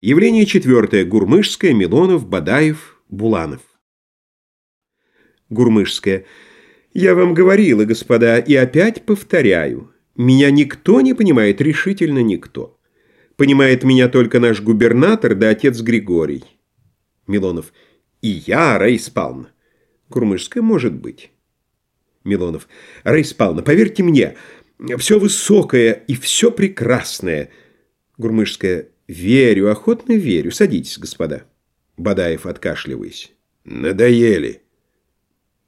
Явление четвертое. Гурмышская, Милонов, Бадаев, Буланов. Гурмышская. Я вам говорила, господа, и опять повторяю. Меня никто не понимает, решительно никто. Понимает меня только наш губернатор да отец Григорий. Милонов. И я, Раис Павловна. Гурмышская, может быть. Милонов. Раис Павловна, поверьте мне, все высокое и все прекрасное. Гурмышская. «Верю, охотно верю. Садитесь, господа». Бадаев, откашливаясь. «Надоели».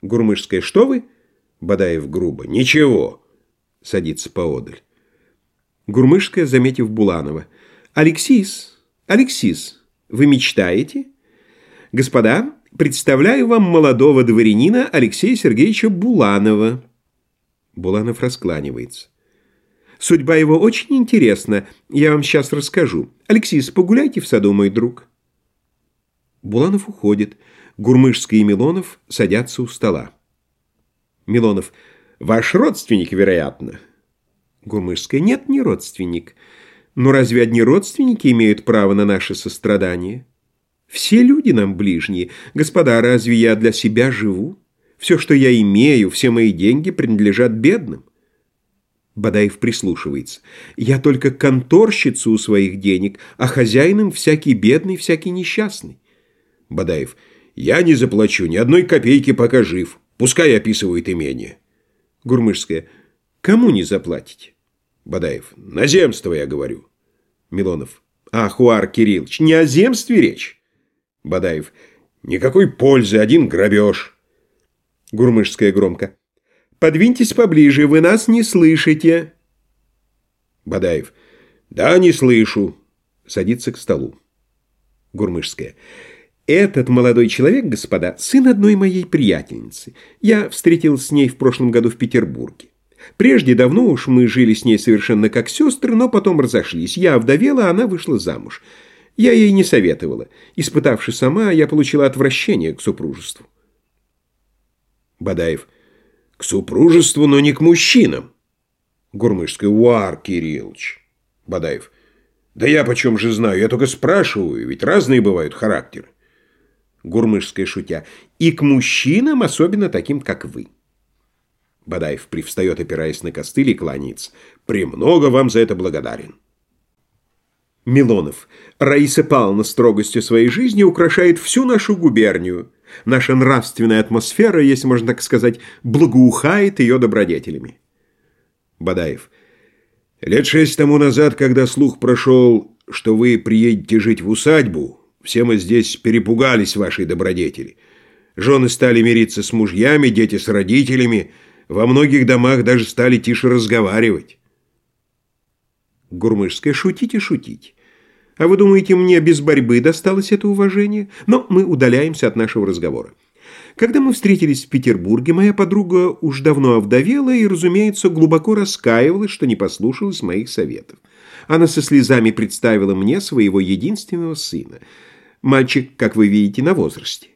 Гурмышская, «Что вы?» Бадаев грубо. «Ничего». Садится поодаль. Гурмышская, заметив Буланова. «Алексис, Алексис, вы мечтаете?» «Господа, представляю вам молодого дворянина Алексея Сергеевича Буланова». Буланов раскланивается. Судьба его очень интересна. Я вам сейчас расскажу. Алексис, погуляйте в саду, мой друг». Буланов уходит. Гурмышский и Милонов садятся у стола. Милонов. «Ваш родственник, вероятно?» Гурмышская. «Нет, не родственник. Но разве одни родственники имеют право на наше сострадание? Все люди нам ближние. Господа, разве я для себя живу? Все, что я имею, все мои деньги принадлежат бедным. Бадаев прислушивается. «Я только конторщица у своих денег, а хозяином всякий бедный, всякий несчастный». Бадаев. «Я не заплачу ни одной копейки, пока жив. Пускай описывает имение». Гурмышская. «Кому не заплатите?» Бадаев. «На земство, я говорю». Милонов. «Ахуар Кириллович, не о земстве речь». Бадаев. «Никакой пользы, один грабеж». Гурмышская громко. Подвиньтесь поближе, вы нас не слышите. Бадаев. Да, не слышу. Садится к столу. Гурмышская. Этот молодой человек, господа, сын одной моей приятельницы. Я встретился с ней в прошлом году в Петербурге. Прежде давно уж мы жили с ней совершенно как сестры, но потом разошлись. Я вдовела, она вышла замуж. Я ей не советовала. Испытавши сама, я получила отвращение к супружеству. Бадаев. К супружеству, но не к мужчинам. Гурмышская. Уар, Кириллович. Бадаев. Да я почем же знаю, я только спрашиваю, ведь разные бывают характеры. Гурмышская шутя. И к мужчинам, особенно таким, как вы. Бадаев привстает, опираясь на костыль и кланяется. «Премного вам за это благодарен». Милонов. Раиса Павловна строгостью своей жизни украшает всю нашу губернию. Наша нравственная атмосфера, если можно так сказать, благоухает ее добродетелями. Бадаев. Лет шесть тому назад, когда слух прошел, что вы приедете жить в усадьбу, все мы здесь перепугались вашей добродетели. Жены стали мириться с мужьями, дети с родителями. Во многих домах даже стали тише разговаривать. Гурмышская, шутите, шутите. А вы думаете, мне без борьбы досталось это уважение? Но мы удаляемся от нашего разговора. Когда мы встретились в Петербурге, моя подруга уж давно овдовела и, разумеется, глубоко раскаивалась, что не послушалась моих советов. Она со слезами представила мне своего единственного сына. Мальчик, как вы видите, на возрасте.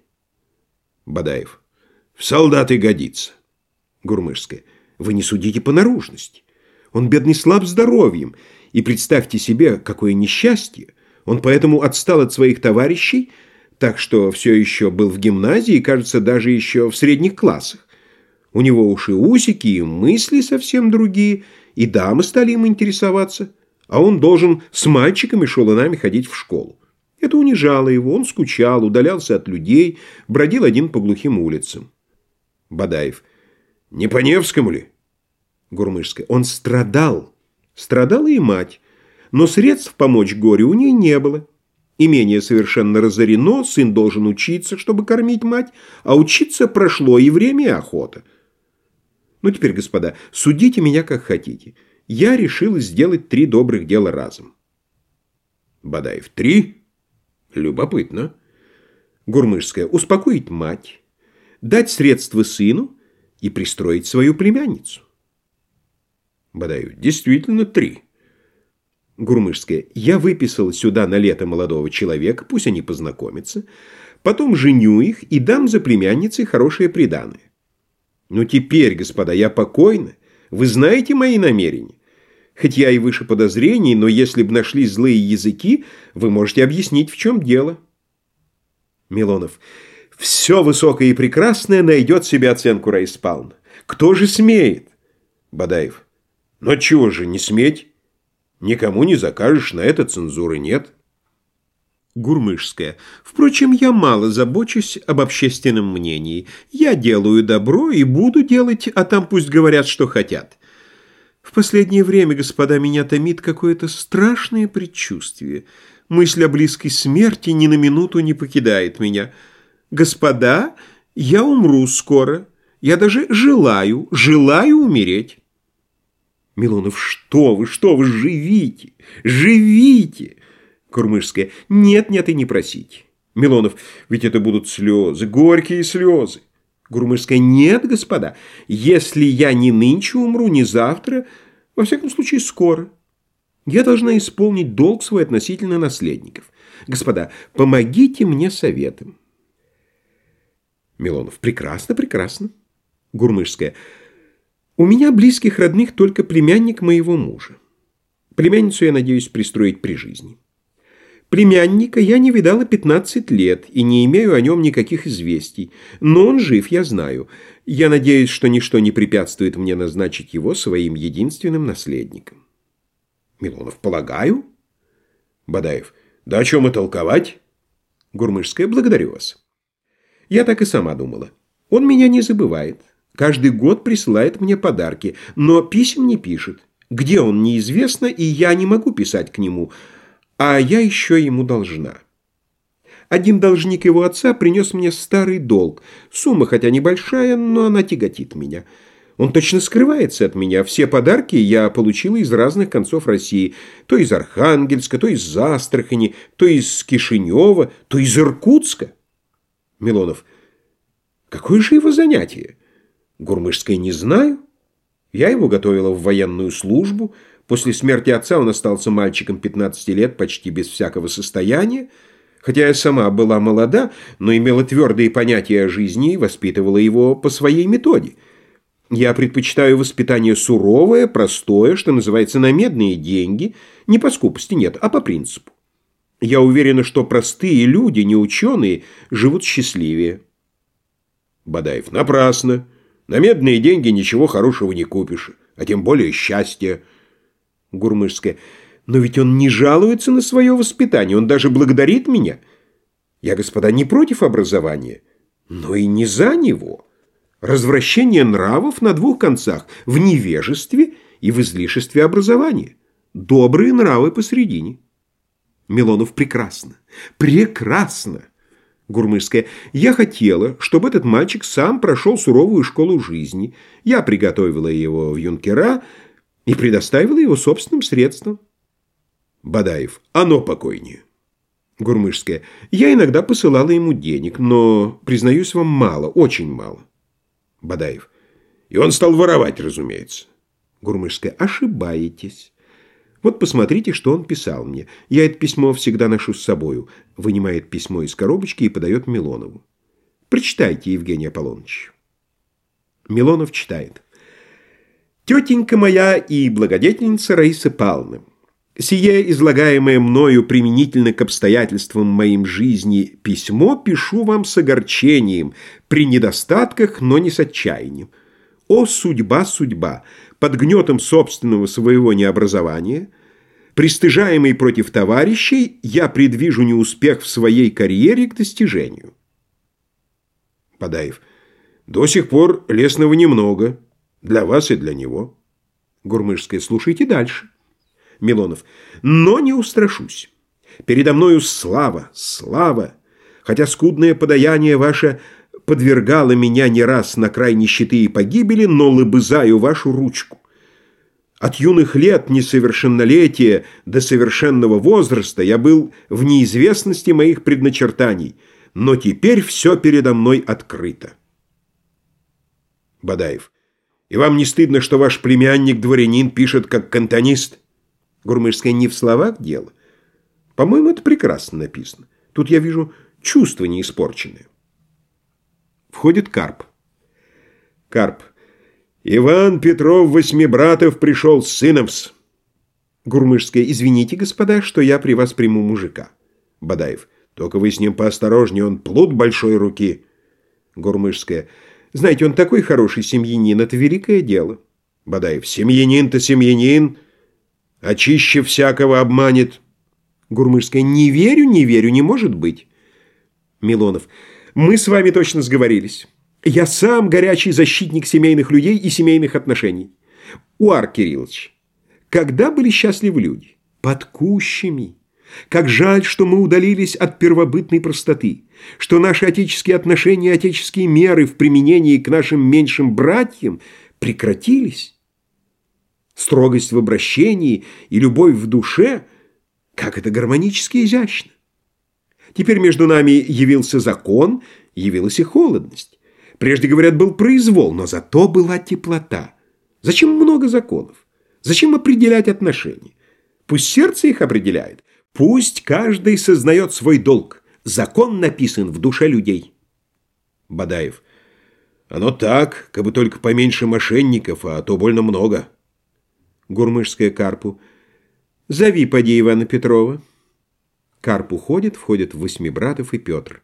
Бадаев. В солдаты годится. Гурмышская. Вы не судите по наружности. Он бедный слаб здоровьем, и представьте себе, какое несчастье. Он поэтому отстал от своих товарищей, так что все еще был в гимназии кажется, даже еще в средних классах. У него уж и усики, и мысли совсем другие, и дамы стали им интересоваться, а он должен с мальчиками шелунами ходить в школу. Это унижало его, он скучал, удалялся от людей, бродил один по глухим улицам. Бадаев. Не по Невскому ли? Гурмышская. Он страдал. Страдала и мать, но средств помочь горю у нее не было. Имение совершенно разорено, сын должен учиться, чтобы кормить мать, а учиться прошло и время, и охота. Ну теперь, господа, судите меня как хотите. Я решил сделать три добрых дела разом. Бадаев, три? Любопытно. Гурмышская, успокоить мать, дать средства сыну и пристроить свою племянницу. Бадаев. Действительно, три. Гурмышская. Я выписал сюда на лето молодого человека, пусть они познакомятся. Потом женю их и дам за племянницей хорошее приданое. Ну теперь, господа, я покойна. Вы знаете мои намерения. Хоть я и выше подозрений, но если б нашли злые языки, вы можете объяснить, в чем дело. Милонов. Все высокое и прекрасное найдет себе оценку Раиспална. Кто же смеет? Бадаев. Но чего же не сметь? Никому не закажешь, на это цензуры нет. Гурмышская. Впрочем, я мало забочусь об общественном мнении. Я делаю добро и буду делать, а там пусть говорят, что хотят. В последнее время, господа, меня томит какое-то страшное предчувствие. Мысль о близкой смерти ни на минуту не покидает меня. Господа, я умру скоро. Я даже желаю, желаю умереть. Милонов, что вы, что вы, живите, живите! Курмышская, нет, нет и не просите. Милонов, ведь это будут слезы, горькие слезы. Гурмышская, нет, господа, если я не нынче умру, не завтра, во всяком случае скоро. Я должна исполнить долг свой относительно наследников. Господа, помогите мне советом. Милонов, прекрасно, прекрасно. Гурмышская, у меня близких родных только племянник моего мужа. Племянницу я надеюсь пристроить при жизни. Племянника я не видала 15 лет и не имею о нем никаких известий, но он жив, я знаю. Я надеюсь, что ничто не препятствует мне назначить его своим единственным наследником. Милонов, полагаю? Бадаев, да о чем и толковать? Гурмышская, благодарю вас. Я так и сама думала. Он меня не забывает. Каждый год присылает мне подарки, но писем не пишет. Где он, неизвестно, и я не могу писать к нему – а я еще ему должна. Один должник его отца принес мне старый долг. Сумма хотя небольшая, но она тяготит меня. Он точно скрывается от меня. Все подарки я получила из разных концов России. То из Архангельска, то из Астрахани, то из Кишинева, то из Иркутска. Милонов. Какое же его занятие? Гурмышское не знаю. Я его готовила в военную службу, После смерти отца он остался мальчиком 15 лет, почти без всякого состояния. Хотя я сама была молода, но имела твердые понятия о жизни и воспитывала его по своей методе. Я предпочитаю воспитание суровое, простое, что называется, на медные деньги. Не по скупости, нет, а по принципу. Я уверена, что простые люди, не ученые, живут счастливее. Бадаев, напрасно. На медные деньги ничего хорошего не купишь, а тем более счастья. Гурмышская. Но ведь он не жалуется на свое воспитание, он даже благодарит меня. Я, господа, не против образования, но и не за него. Развращение нравов на двух концах, в невежестве и в излишестве образования. Добрые нравы посредине. Милонов прекрасно. Прекрасно. Гурмышская. Я хотела, чтобы этот мальчик сам прошел суровую школу жизни. Я приготовила его в юнкера, и предоставила его собственным средствам. Бадаев. Оно покойнее. Гурмышская. Я иногда посылала ему денег, но, признаюсь вам, мало, очень мало. Бадаев. И он стал воровать, разумеется. Гурмышская. Ошибаетесь. Вот посмотрите, что он писал мне. Я это письмо всегда ношу с собою. Вынимает письмо из коробочки и подает Милонову. Прочитайте, Евгений Аполлоныч. Милонов читает. Тетенька моя и благодетельница Раиса Павловна, сие излагаемое мною применительно к обстоятельствам моим жизни письмо пишу вам с огорчением, при недостатках, но не с отчаянием. О, судьба, судьба! Под гнетом собственного своего необразования, пристыжаемый против товарищей, я предвижу неуспех в своей карьере к достижению. Подаев. До сих пор лесного немного. Для вас и для него. Гурмышская, слушайте дальше. Милонов, но не устрашусь. Передо мною слава, слава. Хотя скудное подаяние ваше подвергало меня не раз на край нищеты и погибели, но лобызаю вашу ручку. От юных лет несовершеннолетия до совершенного возраста я был в неизвестности моих предначертаний, но теперь все передо мной открыто. Бадаев. И вам не стыдно, что ваш племянник-дворянин пишет как кантонист? Гурмышская не в словах дело. По-моему, это прекрасно написано. Тут я вижу чувства не испорченные. Входит Карп. Карп. Иван Петров Восьмибратов пришел с сыном -с. Гурмышская, извините, господа, что я при вас приму мужика. Бадаев, только вы с ним поосторожнее, он плут большой руки. Гурмышская, знаете, он такой хороший семьянин, это великое дело. Бадаев, семьянин-то семьянин, а чище всякого обманет. Гурмышская, не верю, не верю, не может быть. Милонов, мы с вами точно сговорились. Я сам горячий защитник семейных людей и семейных отношений. Уар Кириллович, когда были счастливы люди? Под кущами. Как жаль, что мы удалились от первобытной простоты, что наши отеческие отношения и отеческие меры в применении к нашим меньшим братьям прекратились. Строгость в обращении и любовь в душе, как это гармонически изящно. Теперь между нами явился закон, явилась и холодность. Прежде, говорят, был произвол, но зато была теплота. Зачем много законов? Зачем определять отношения? Пусть сердце их определяет. Пусть каждый сознает свой долг. Закон написан в душе людей. Бадаев. Оно так, как бы только поменьше мошенников, а то больно много. Гурмышская Карпу. Зови, поди, Ивана Петрова. Карп уходит, входят Восьмибратов и Петр.